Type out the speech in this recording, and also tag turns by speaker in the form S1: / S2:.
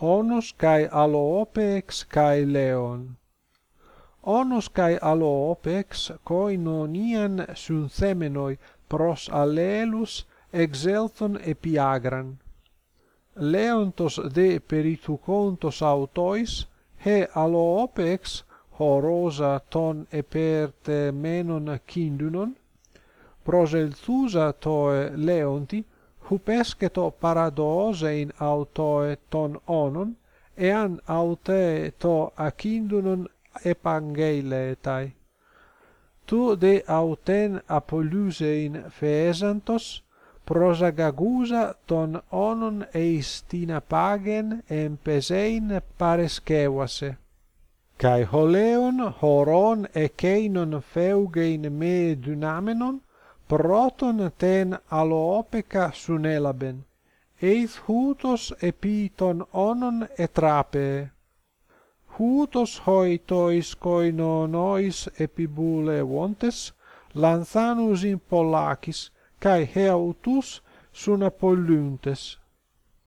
S1: onos kai alopex kai leon. Onos kai alopex koinonian synthemenoi pros allelus exelthon epiagran leontos de peritucontos autois he alopex horosa ton eperte menon kindunon proselthusa toe leonti hupesceto paradosein autoe ton onon, εάν αοτε το ακίνδυνον επαγγέλεται. Του δε αουτεν απολύσειν φεέζαντος, προσαγαγούσα τον όνον εις την απάγεν εμπεζέιν παρεσκεύασε. Καί horon χωρών εκείνον φεύγειν με δυνάμενον, proton ten alopeca sunelaben, eis hutos epiton onon etrape. Hutos hoitois koinonois epibule vontes, lanzanus in Pollacis, cae heautus sun apolluntes.